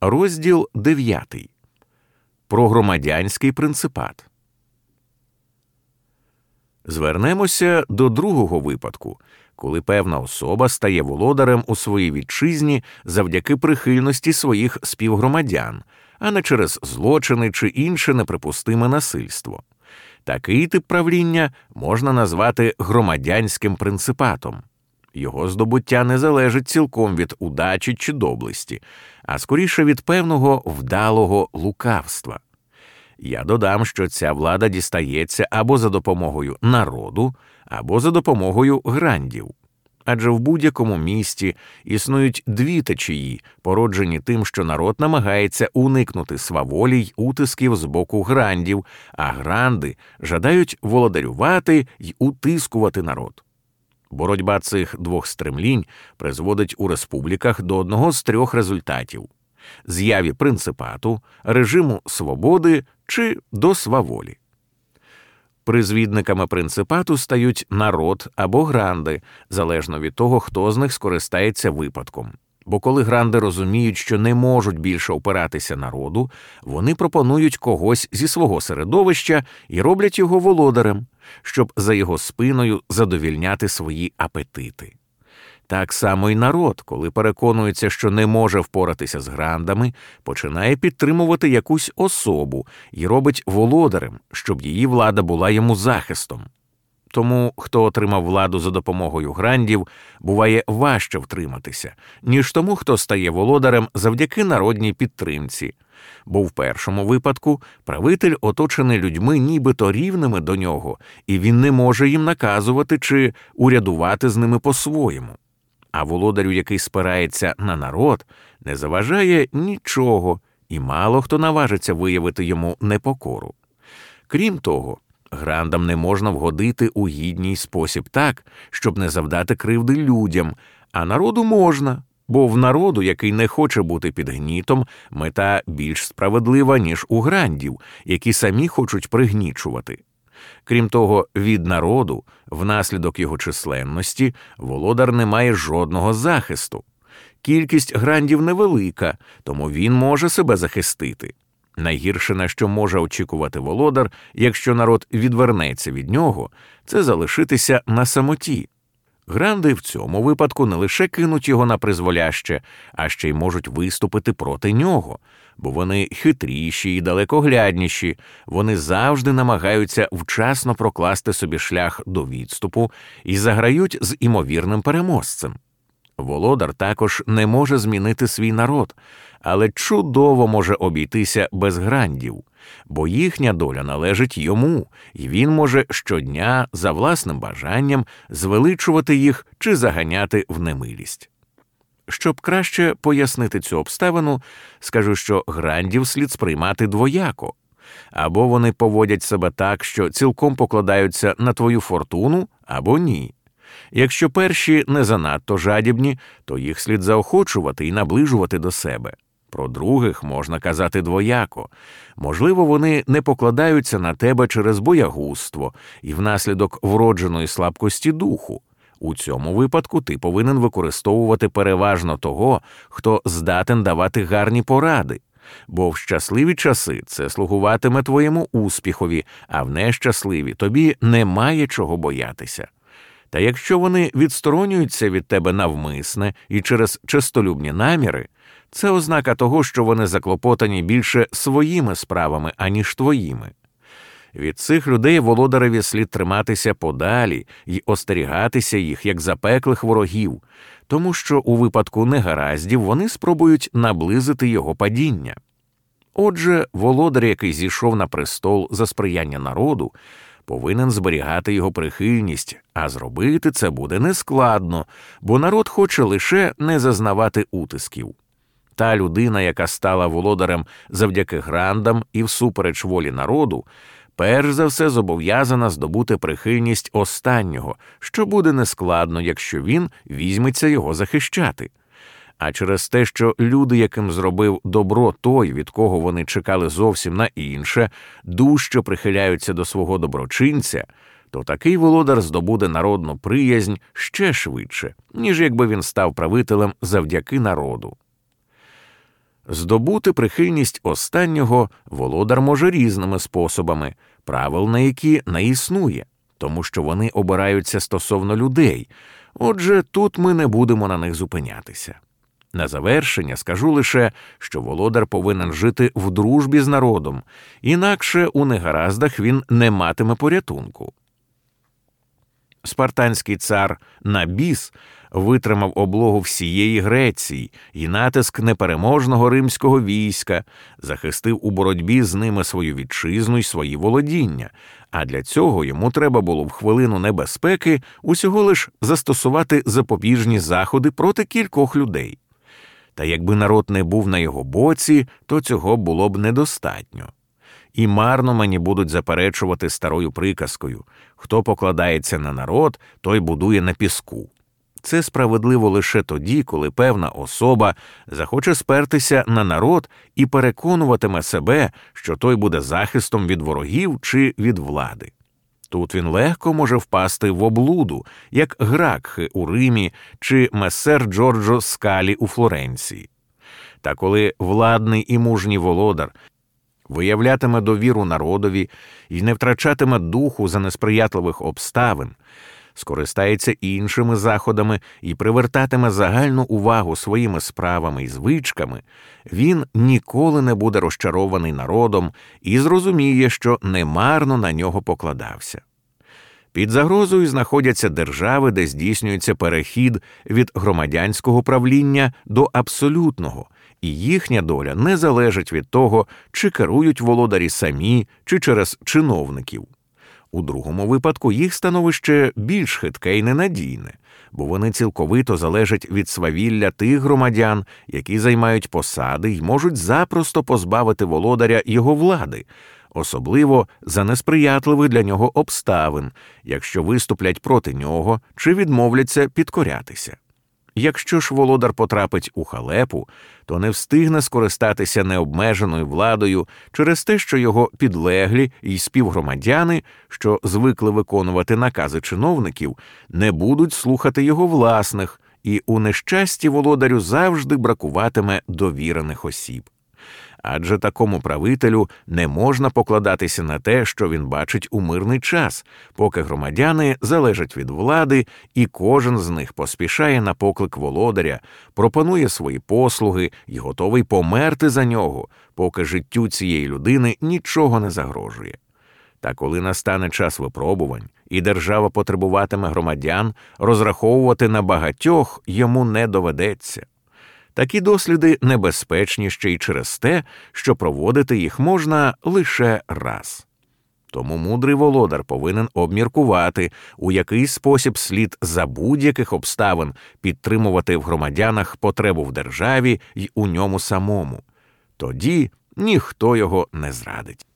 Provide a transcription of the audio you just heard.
Розділ 9. Про громадянський принципат. Звернемося до другого випадку, коли певна особа стає володарем у своїй вітчизні завдяки прихильності своїх співгромадян, а не через злочини чи інше неприпустиме насильство. Такий тип правління можна назвати громадянським принципатом. Його здобуття не залежить цілком від удачі чи доблесті, а скоріше від певного вдалого лукавства. Я додам, що ця влада дістається або за допомогою народу, або за допомогою грандів. Адже в будь-якому місті існують дві течії, породжені тим, що народ намагається уникнути сваволі й утисків з боку грандів, а гранди жадають володарювати й утискувати народ. Боротьба цих двох стремлінь призводить у республіках до одного з трьох результатів з'яві принципату, режиму свободи чи до сваволі. Призвідниками принципату стають народ або гранди, залежно від того, хто з них скористається випадком. Бо коли гранди розуміють, що не можуть більше опиратися народу, вони пропонують когось зі свого середовища і роблять його володарем, щоб за його спиною задовільняти свої апетити. Так само й народ, коли переконується, що не може впоратися з грандами, починає підтримувати якусь особу і робить володарем, щоб її влада була йому захистом. Тому, хто отримав владу за допомогою грандів, буває важче втриматися, ніж тому, хто стає володарем завдяки народній підтримці. Бо в першому випадку правитель оточений людьми нібито рівними до нього, і він не може їм наказувати чи урядувати з ними по-своєму. А володарю, який спирається на народ, не заважає нічого, і мало хто наважиться виявити йому непокору. Крім того, грандам не можна вгодити у гідній спосіб так, щоб не завдати кривди людям, а народу можна, бо в народу, який не хоче бути під гнітом, мета більш справедлива, ніж у грандів, які самі хочуть пригнічувати. Крім того, від народу, внаслідок його численності, володар не має жодного захисту. Кількість грандів невелика, тому він може себе захистити. Найгірше, на що може очікувати володар, якщо народ відвернеться від нього, це залишитися на самоті. Гранди в цьому випадку не лише кинуть його на призволяще, а ще й можуть виступити проти нього, бо вони хитріші і далекоглядніші, вони завжди намагаються вчасно прокласти собі шлях до відступу і заграють з імовірним переможцем. Володар також не може змінити свій народ, але чудово може обійтися без грандів, бо їхня доля належить йому, і він може щодня за власним бажанням звеличувати їх чи заганяти в немилість. Щоб краще пояснити цю обставину, скажу, що грандів слід сприймати двояко або вони поводять себе так, що цілком покладаються на твою фортуну, або ні. Якщо перші не занадто жадібні, то їх слід заохочувати і наближувати до себе. Про других можна казати двояко можливо, вони не покладаються на тебе через боягузтво і внаслідок вродженої слабкості духу. У цьому випадку ти повинен використовувати переважно того, хто здатен давати гарні поради, бо в щасливі часи це слугуватиме твоєму успіхові, а в нещасливі тобі немає чого боятися. Та якщо вони відсторонюються від тебе навмисне і через честолюбні наміри, це ознака того, що вони заклопотані більше своїми справами, аніж твоїми. Від цих людей володареві слід триматися подалі і остерігатися їх як запеклих ворогів, тому що у випадку негараздів вони спробують наблизити його падіння. Отже, володар, який зійшов на престол за сприяння народу, повинен зберігати його прихильність, а зробити це буде нескладно, бо народ хоче лише не зазнавати утисків. Та людина, яка стала володарем завдяки грандам і всупереч волі народу, перш за все зобов'язана здобути прихильність останнього, що буде нескладно, якщо він візьметься його захищати. А через те, що люди, яким зробив добро той, від кого вони чекали зовсім на інше, дужче прихиляються до свого доброчинця, то такий володар здобуде народну приязнь ще швидше, ніж якби він став правителем завдяки народу. Здобути прихильність останнього володар може різними способами, правил на які не існує, тому що вони обираються стосовно людей. Отже, тут ми не будемо на них зупинятися. На завершення скажу лише, що володар повинен жити в дружбі з народом, інакше у негараздах він не матиме порятунку. Спартанський цар Набіс витримав облогу всієї Греції і натиск непереможного римського війська, захистив у боротьбі з ними свою вітчизну й свої володіння, а для цього йому треба було в хвилину небезпеки усього лиш застосувати запобіжні заходи проти кількох людей. Та якби народ не був на його боці, то цього було б недостатньо. І марно мені будуть заперечувати старою приказкою хто покладається на народ, той будує на піску. Це справедливо лише тоді, коли певна особа захоче спертися на народ і переконуватиме себе, що той буде захистом від ворогів чи від влади. Тут він легко може впасти в облуду, як Гракхи у Римі чи месер Джорджо Скалі у Флоренції. Та коли владний і мужній володар виявлятиме довіру народові і не втрачатиме духу за несприятливих обставин, скористається іншими заходами і привертатиме загальну увагу своїми справами і звичками, він ніколи не буде розчарований народом і зрозуміє, що немарно на нього покладався. Під загрозою знаходяться держави, де здійснюється перехід від громадянського правління до абсолютного, і їхня доля не залежить від того, чи керують володарі самі, чи через чиновників. У другому випадку їх становище більш хитке і ненадійне, бо вони цілковито залежать від свавілля тих громадян, які займають посади й можуть запросто позбавити володаря його влади, особливо за несприятливих для нього обставин, якщо виступлять проти нього чи відмовляться підкорятися. Якщо ж володар потрапить у халепу, то не встигне скористатися необмеженою владою через те, що його підлеглі й співгромадяни, що звикли виконувати накази чиновників, не будуть слухати його власних, і у нещасті володарю завжди бракуватиме довірених осіб адже такому правителю не можна покладатися на те, що він бачить у мирний час, поки громадяни залежать від влади, і кожен з них поспішає на поклик володаря, пропонує свої послуги і готовий померти за нього, поки життю цієї людини нічого не загрожує. Та коли настане час випробувань, і держава потребуватиме громадян, розраховувати на багатьох йому не доведеться. Такі досліди небезпечні ще й через те, що проводити їх можна лише раз. Тому мудрий володар повинен обміркувати, у який спосіб слід за будь-яких обставин підтримувати в громадянах потребу в державі й у ньому самому. Тоді ніхто його не зрадить.